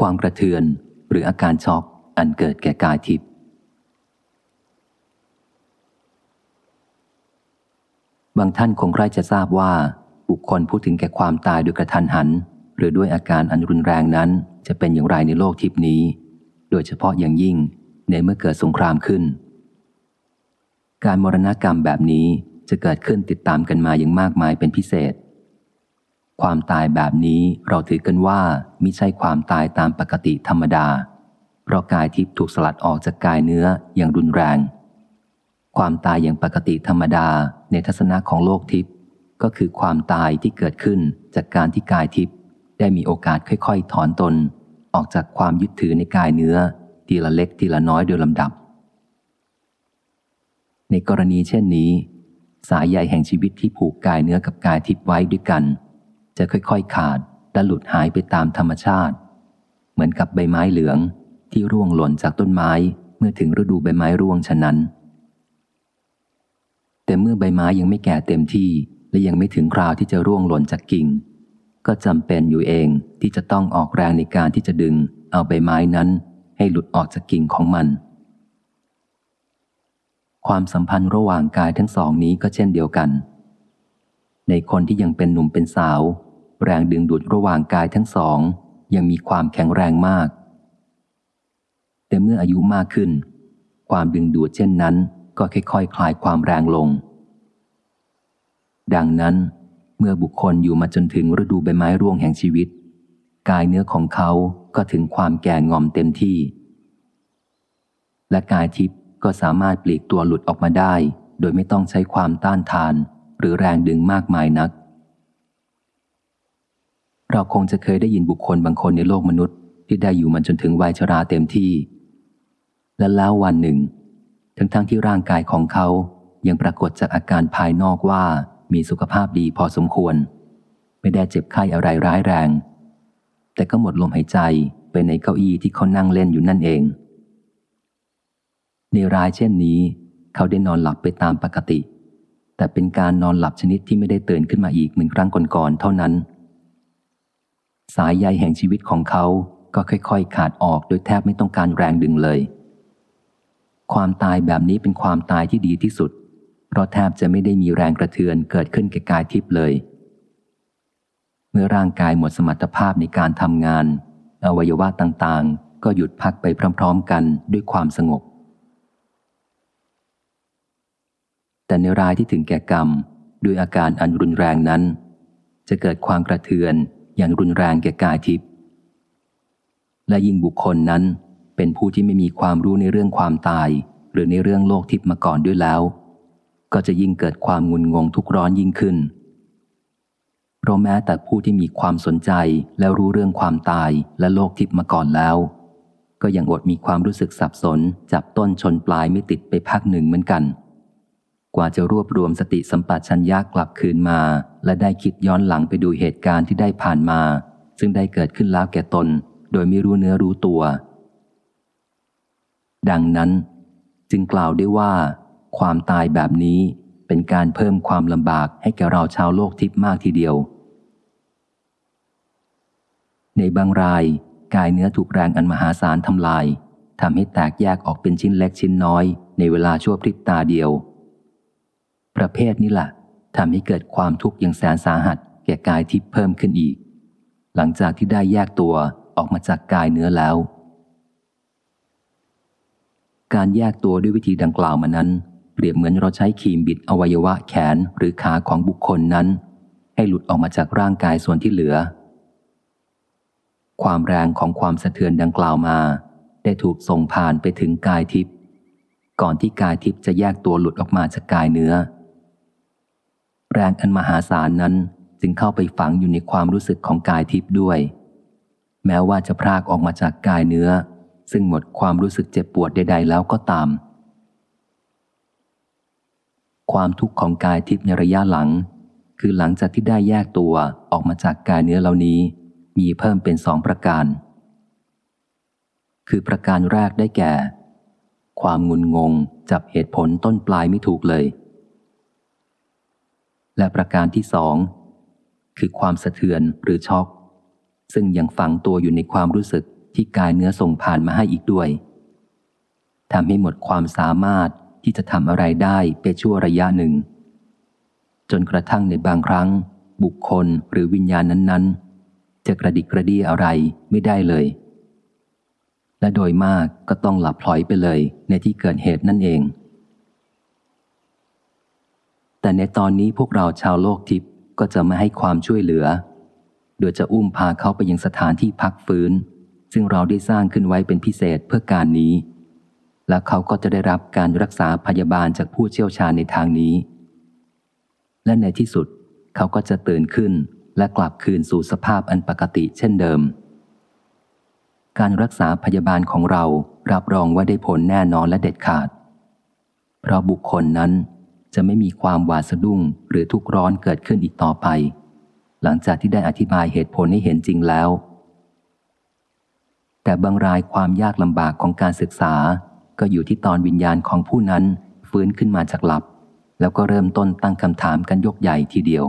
ความกระเทือน หรืออาการช็อกอันเกิดแก่กายทิพย์บางท่านคงใครจะทราบว่า บุคคลพูดถึงแก่ความตายโดยกระทันหัน หรือด้วยอาการอันรุนแรงนั้น จะเป็นอย่างไรในโลกทิพนี้ โดยเฉพาะอย่างยิ่งในเมื่อเกิดสงครามขึ้น การมรณกรรมแบบนี้จะเกิดขึ้นติดตามกันมาอย่างมากมายเป็นพิเศษ ความตายแบบนี้เราถือกันว่ามิใช่ความตายตามปกติธรรมดา เพราะกายทิพย์ถูกสลัดออกจากกายเนื้ออย่างรุนแรง ความตายอย่างปกติธรรมดาในทัศนะของโลกทิพย์ก็คือความตายที่เกิดขึ้นจากการที่กายทิพย์ได้มีโอกาสค่อยๆ ถอนตน ออกจากความยึดถือในกายเนื้อ ทีละเล็กทีละน้อยโดยลำดับ ในกรณีเช่นนี้ สายใยแห่งชีวิตที่ผูกกายเนื้อกับกายทิพย์ไว้ด้วยกัน จะค่อยๆ ขาดและหลุดหายไปตามธรรมชาติ เหมือนกับใบไม้เหลืองที่ร่วงหล่นจากต้นไม้เมื่อถึงฤดูใบไม้ร่วงฉะนั้น แต่เมื่อใบไม้ยังไม่แก่เต็มที่และยังไม่ถึงคราวที่จะร่วงหล่นจากกิ่ง ก็จำเป็นอยู่เองที่จะต้องออกแรงในการที่จะดึง เอาใบไม้นั้น ให้หลุดออกจากกิ่งของมัน ความสัมพันธ์ระหว่างกายทั้งสองนี้ก็เช่นเดียวกัน ในคนที่ยังเป็นหนุ่มเป็นสาว แรงดึงดูดระหว่างกายทั้งสอง ยังมีความแข็งแรงมาก แต่เมื่ออายุมากขึ้น ความดึงดูดเช่นนั้น ก็ค่อยๆคคลายความแรงลง ดังนั้น เมื่อบุคคลอยู่มาจนถึงฤดูใบไม้ร่วงแห่งชีวิต กายเนื้อของเขาก็ถึงความแก่งอมเต็มที่ และกายทิพย์ก็สามารถปลีกตัวหลุดออกมาได้ โดยไม่ต้องใช้ความต้านทาน หรือแรงดึงมากมายนัก เราคงจะเคยได้ยินบุคคลบางคนในโลกมนุษย์ ที่ได้อยู่มันจนถึงวัยชราเต็มที่ และแล้ววันหนึ่ง ทั้งๆทที่ร่างกายของเขายังปรากฏจากอาการภายนอกว่ามีสุขภาพดีพอสมควร ไม่ได้เจ็บไข้อะไรร้ายแรง แต่ก็หมดลมหายใจไปในเก้าอี้ที่เขานั่งเล่นอยู่นั่นเอง ในรายเช่นนี้ เขาได้นอนหลับไปตามปกติ แต่เป็นการนอนหลับชนิดที่ไม่ได้ตื่นขึ้นมาอีกเหมือนครั้งก่อนๆเท่านั้น สายใยแห่งชีวิตของเขาก็ค่อยๆ ขาดออกโดยแทบไม่ต้องการแรงดึงเลย ความตายแบบนี้เป็นความตายที่ดีที่สุด เพราะแทบจะไม่ได้มีแรงกระเทือนเกิดขึ้นแก่กายทิพย์เลย เมื่อร่างกายหมดสมรรถภาพในการทำงาน อวัยวะต่างๆ ก็หยุดพักไปพร้อมๆ กันด้วยความสงบ แต่ในรายที่ถึงแก่กรรมด้วยอาการอันรุนแรงนั้น จะเกิดความกระเทือน อย่างรุนแรงแก่กายทิพย์และยิ่งบุคคลนั้นเป็นผู้ที่ไม่มีความรู้ในเรื่องความตาย หรือในเรื่องโลกทิพย์มาก่อนด้วยแล้ว ก็จะยิ่งเกิดความงุนงงทุกร้อนยิ่งขึ้น เพราะแม้แต่ผู้ที่มีความสนใจและรู้เรื่องความตายและโลกทิพย์มาก่อนแล้ว ก็ยังอดมีความรู้สึกสับสน จับต้นชนปลายไม่ติดไปพักหนึ่งเหมือนกัน กว่าจะรวบรวมสติสัมปชัญญะกลับคืนมา และได้คิดย้อนหลังไปดูเหตุการณ์ที่ได้ผ่านมา ซึ่งได้เกิดขึ้นแล้วแก่ตน โดยไม่รู้เนื้อรู้ตัว ดังนั้น จึงกล่าวได้ว่า ความตายแบบนี้เป็นการเพิ่มความลำบากให้แก่เราชาวโลกทิพย์มากทีเดียว ในบางราย กายเนื้อถูกแรงอันมหาศาลทำลายทำให้แตกแยกออกเป็นชิ้นเล็กชิ้นน้อย ในเวลาชั่วพริบตาเดียว ประเภทนี้แหละทำให้เกิดความทุกข์ย่างแสนสาหัส แก่กายที่เพิ่มขึ้นอีก หลังจากที่ได้แยกตัวออกมาจากกายเนื้อแล้ว การแยกตัวด้วยวิธีดังกล่าวมานั้น เปรียบเหมือนเราใช้ครีมบิดอวัยวะแขนหรือขาของบุคคลนั้น ให้หลุดออกมาจากร่างกายส่วนที่เหลือ ความแรงของความสะเทือนดังกล่าวมา ได้ถูกส่งผ่านไปถึงกายทิพย์ก่อนที่กายทิพย์จะแยกตัวหลุดออกมาจากกายเนื้อ แรงอันมหาศาลนั้นจึงเข้าไปฝังอยู่ในความรู้สึกของกายทิพย์ด้วย แม้ว่าจะพรากออกมาจากกายเนื้อ ซึ่งหมดความรู้สึกเจ็บปวดใด ๆ แล้วก็ตาม ความทุกข์ของกายทิพย์ในระยะหลัง คือหลังจากที่ได้แยกตัวออกมาจากกายเนื้อเหล่านี้ มีเพิ่มเป็นสองประการ คือประการแรกได้แก่ ความงุนงงจับเหตุผลต้นปลายไม่ถูกเลย และประการที่สองคือความสะเทือนหรือช็อก ซึ่งยังฝังตัวอยู่ในความรู้สึกที่กายเนื้อส่งผ่านมาให้อีกด้วยทำให้หมดความสามารถที่จะทำอะไรได้ไปชั่วระยะหนึ่ง จนกระทั่งในบางครั้ง บุคคลหรือวิญญาณนั้นๆ จะกระดิกกระดี้อะไรไม่ได้เลย และโดยมากก็ต้องหลับพลอยไปเลยในที่เกิดเหตุนั่นเอง แต่ในตอนนี้พวกเราชาวโลกทิพย์ก็จะไม่ให้ความช่วยเหลือ โดยจะอุ้มพาเขาไปยังสถานที่พักฟื้น ซึ่งเราได้สร้างขึ้นไว้เป็นพิเศษเพื่อการนี้ และเขาก็จะได้รับการรักษาพยาบาลจากผู้เชี่ยวชาญในทางนี้ และในที่สุดเขาก็จะตื่นขึ้นและกลับคืนสู่สภาพอันปกติเช่นเดิม การรักษาพยาบาลของเรารับรองว่าได้ผลแน่นอนและเด็ดขาด เพราะบุคคลนั้น จะไม่มีความหวาดสะดุ้งหรือทุกข์ร้อนเกิดขึ้นอีกต่อไป หลังจากที่ได้อธิบายเหตุผลให้เห็นจริงแล้ว แต่บางรายความยากลำบากของการศึกษา ก็อยู่ที่ตอนวิญญาณของผู้นั้นฟื้นขึ้นมาจากหลับ แล้วก็เริ่มต้นตั้งคำถามกันยกใหญ่ทีเดียว